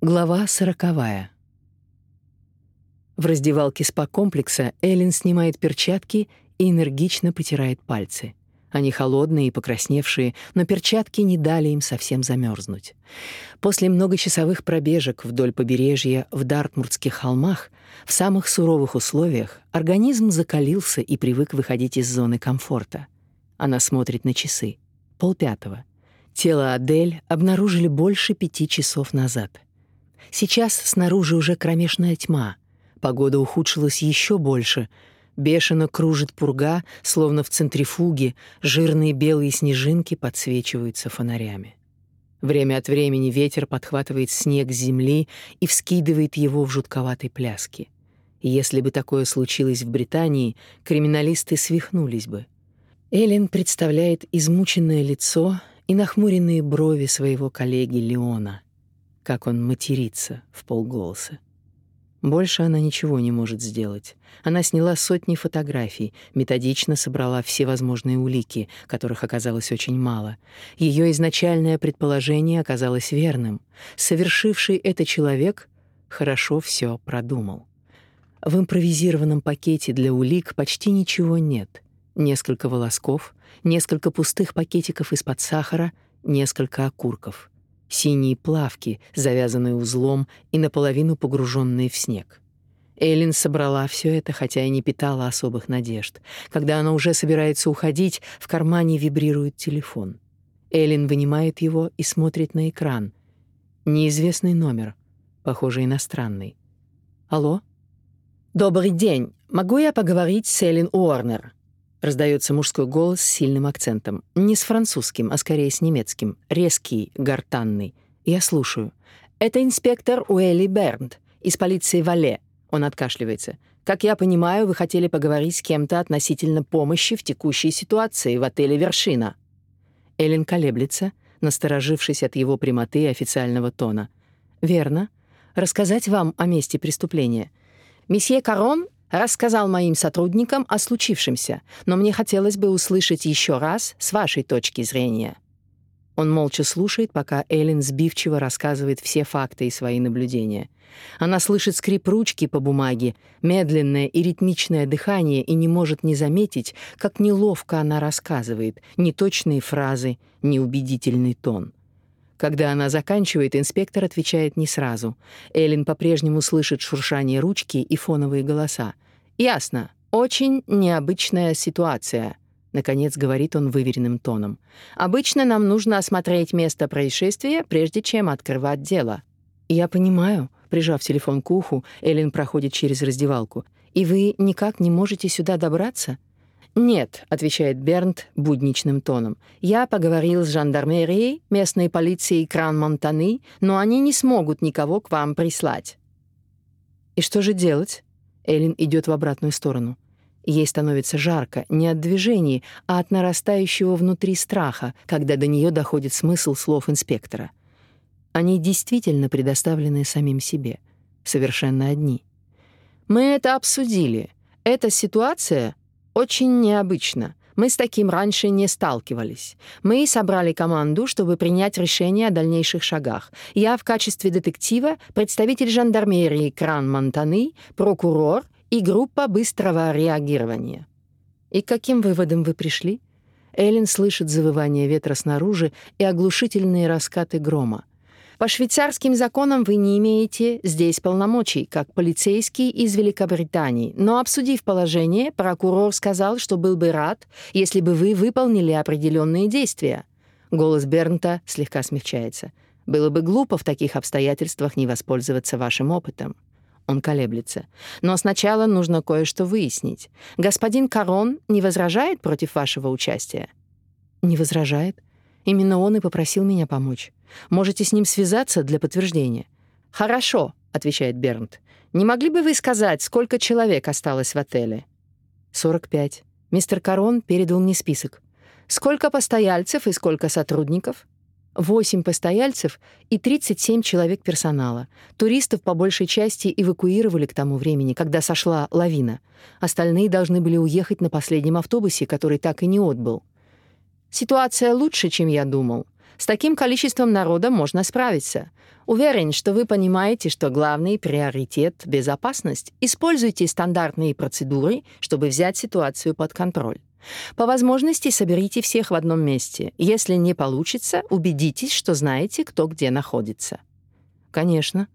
Глава сороковая. В раздевалке спа-комплекса Эллен снимает перчатки и энергично потирает пальцы. Они холодные и покрасневшие, но перчатки не дали им совсем замерзнуть. После многочасовых пробежек вдоль побережья в Дартмуртских холмах в самых суровых условиях организм закалился и привык выходить из зоны комфорта. Она смотрит на часы. Полпятого. Тело Адель обнаружили больше пяти часов назад — Сейчас снаружи уже кромешная тьма. Погода ухудшилась еще больше. Бешено кружит пурга, словно в центрифуге, жирные белые снежинки подсвечиваются фонарями. Время от времени ветер подхватывает снег с земли и вскидывает его в жутковатой пляске. Если бы такое случилось в Британии, криминалисты свихнулись бы. Эллен представляет измученное лицо и нахмуренные брови своего коллеги Леона — как он матерится в полголоса. Больше она ничего не может сделать. Она сняла сотни фотографий, методично собрала все возможные улики, которых оказалось очень мало. Ее изначальное предположение оказалось верным. Совершивший это человек хорошо все продумал. В импровизированном пакете для улик почти ничего нет. Несколько волосков, несколько пустых пакетиков из-под сахара, несколько окурков — синие плавки, завязанные узлом и наполовину погруженные в снег. Эллен собрала все это, хотя и не питала особых надежд. Когда она уже собирается уходить, в кармане вибрирует телефон. Эллен вынимает его и смотрит на экран. Неизвестный номер, похоже, иностранный. Алло? Добрый день. Могу я поговорить с Эллен Уорнер? Раздается мужской голос с сильным акцентом. Не с французским, а скорее с немецким. Резкий, гортанный. Я слушаю. «Это инспектор Уэлли Бернт из полиции Вале». Он откашливается. «Как я понимаю, вы хотели поговорить с кем-то относительно помощи в текущей ситуации в отеле «Вершина». Эллен колеблется, насторожившись от его прямоты и официального тона. «Верно. Рассказать вам о месте преступления. Месье Карон рассказал моим сотрудникам о случившемся, но мне хотелось бы услышать еще раз с вашей точки зрения». Он молча слушает, пока Эллен сбивчиво рассказывает все факты и свои наблюдения. Она слышит скрип ручки по бумаге, медленное и ритмичное дыхание и не может не заметить, как неловко она рассказывает, неточные фразы, неубедительный тон. Когда она заканчивает, инспектор отвечает не сразу. Эллен по-прежнему слышит шуршание ручки и фоновые голоса. «Ясно. Очень необычная ситуация», — наконец говорит он выверенным тоном. «Обычно нам нужно осмотреть место происшествия, прежде чем открывать дело». «Я понимаю», — прижав телефон к уху, Эллен проходит через раздевалку. «И вы никак не можете сюда добраться?» «Нет», — отвечает Бернт будничным тоном. «Я поговорил с жандармерией, местной полицией Кран-Монтаны, но они не смогут никого к вам прислать». «И что же делать?» Эллен идет в обратную сторону. Ей становится жарко не от движений, а от нарастающего внутри страха, когда до нее доходит смысл слов инспектора. Они действительно предоставлены самим себе, совершенно одни. «Мы это обсудили. Эта ситуация очень необычно. Мы с таким раньше не сталкивались. Мы собрали команду, чтобы принять решение о дальнейших шагах. Я в качестве детектива, представитель жандармерии Кран-Монтаны, прокурор и группа быстрого реагирования. И к каким выводам вы пришли? Эллен слышит завывание ветра снаружи и оглушительные раскаты грома. По швейцарским законам вы не имеете здесь полномочий, как полицейский из Великобритании, но обсудив положение, прокурор сказал, что был бы рад, если бы вы выполнили определенные действия. Голос Бернта слегка смягчается. Было бы глупо в таких обстоятельствах не воспользоваться вашим опытом. Он колеблется. Но сначала нужно кое-что выяснить. Господин Карон не возражает против вашего участия? Не возражает. Именно он и попросил меня помочь. Можете с ним связаться для подтверждения. Хорошо, отвечает Бернт. Не могли бы вы сказать, сколько человек осталось в отеле? 45. Мистер Карон передал мне список. Сколько постояльцев и сколько сотрудников? Восемь постояльцев и 37 человек персонала. Туристов по большей части эвакуировали к тому времени, когда сошла лавина. Остальные должны были уехать на последнем автобусе, который так и не отбыл. Ситуация лучше, чем я думал. С таким количеством народа можно справиться. Уверен, что вы понимаете, что главный приоритет — безопасность. Используйте стандартные процедуры, чтобы взять ситуацию под контроль. По возможности соберите всех в одном месте. Если не получится, убедитесь, что знаете, кто где находится. Конечно.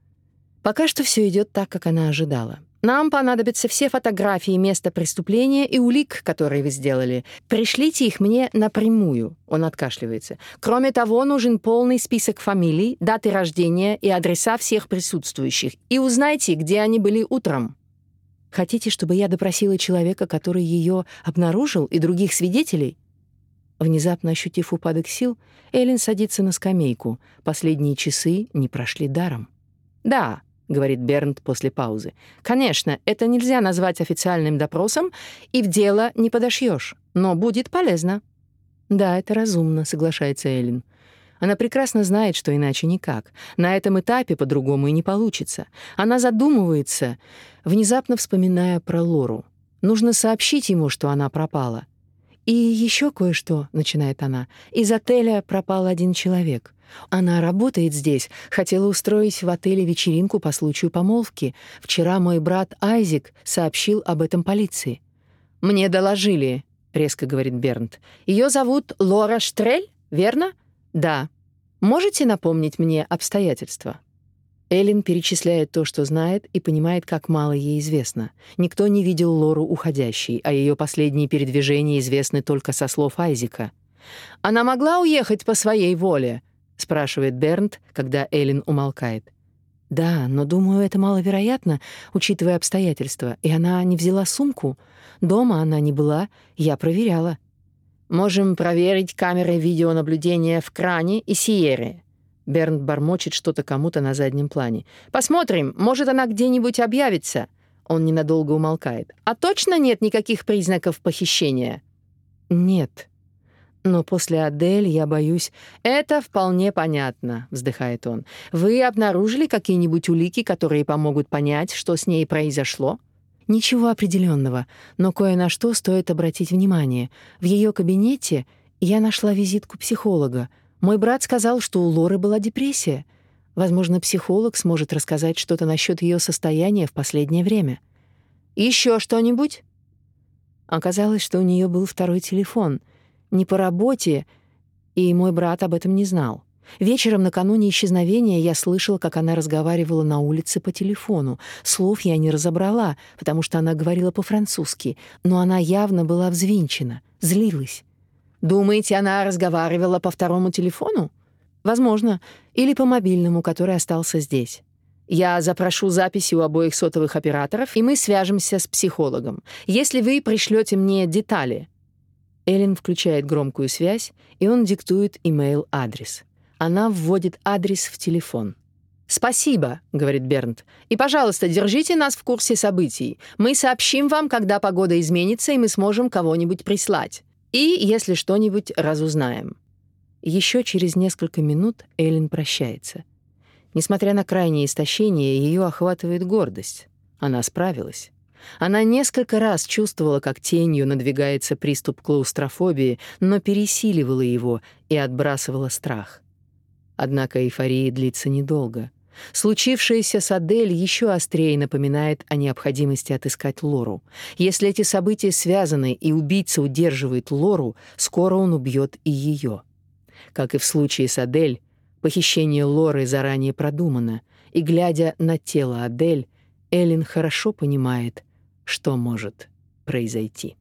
Пока что все идет так, как она ожидала. Нам понадобятся все фотографии места преступления и улик, которые вы сделали. Пришлите их мне напрямую. Он откашливается. Кроме того, нужен полный список фамилий, даты рождения и адреса всех присутствующих. И узнайте, где они были утром. Хотите, чтобы я допросила человека, который ее обнаружил, и других свидетелей? Внезапно ощутив упадок сил, Эллен садится на скамейку. Последние часы не прошли даром. Да, — говорит Бернт после паузы. «Конечно, это нельзя назвать официальным допросом, и в дело не подошьешь, но будет полезно». «Да, это разумно», — соглашается Эллен. Она прекрасно знает, что иначе никак. На этом этапе по-другому и не получится. Она задумывается, внезапно вспоминая про Лору. Нужно сообщить ему, что она пропала. «И еще кое-что», — начинает она. «Из отеля пропал один человек. Она работает здесь, хотела устроить в отеле вечеринку по случаю помолвки. Вчера мой брат Айзик сообщил об этом полиции. «Мне доложили», — резко говорит Бернт. Ее зовут Лора Штрель, верно?» «Да. Можете напомнить мне обстоятельства?» Эллен перечисляет то, что знает, и понимает, как мало ей известно. Никто не видел Лору уходящей, а ее последние передвижения известны только со слов Айзика. «Она могла уехать по своей воле?» — спрашивает Бернт, когда Эллен умолкает. «Да, но, думаю, это маловероятно, учитывая обстоятельства. И она не взяла сумку. Дома она не была, я проверяла». «Можем проверить камеры видеонаблюдения в кране и Сиере». Бернт бормочет что-то кому-то на заднем плане. «Посмотрим, может, она где-нибудь объявится». Он ненадолго умолкает. «А точно нет никаких признаков похищения?» «Нет», но после Адель я боюсь... Это вполне понятно, вздыхает он. Вы обнаружили какие-нибудь улики, которые помогут понять, что с ней произошло? Ничего определенного, но кое на что стоит обратить внимание. В ее кабинете я нашла визитку психолога. Мой брат сказал, что у Лоры была депрессия. Возможно, психолог сможет рассказать что-то насчет ее состояния в последнее время. Еще что-нибудь? Оказалось, что у нее был второй телефон — не по работе, и мой брат об этом не знал. Вечером накануне исчезновения я слышала, как она разговаривала на улице по телефону. Слов я не разобрала, потому что она говорила по-французски, но она явно была взвинчена, злилась. Думаете, она разговаривала по второму телефону? Возможно, или по мобильному, который остался здесь. Я запрошу записи у обоих сотовых операторов, и мы свяжемся с психологом. Если вы пришлете мне детали, Эллен включает громкую связь, и он диктует имейл-адрес. Она вводит адрес в телефон. «Спасибо», — говорит Бернт. «И, пожалуйста, держите нас в курсе событий. Мы сообщим вам, когда погода изменится, и мы сможем кого-нибудь прислать. И, если что-нибудь, разузнаем». Еще через несколько минут Эллен прощается. Несмотря на крайнее истощение, ее охватывает гордость. Она справилась. Она несколько раз чувствовала, как тенью надвигается приступ клаустрофобии, но пересиливала его и отбрасывала страх. Однако эйфория длится недолго. Случившееся с Адель еще острее напоминает о необходимости отыскать Лору. Если эти события связаны и убийца удерживает Лору, скоро он убьет и ее. Как и в случае с Адель, похищение Лоры заранее продумано, и, глядя на тело Адель, Эллен хорошо понимает — что может произойти.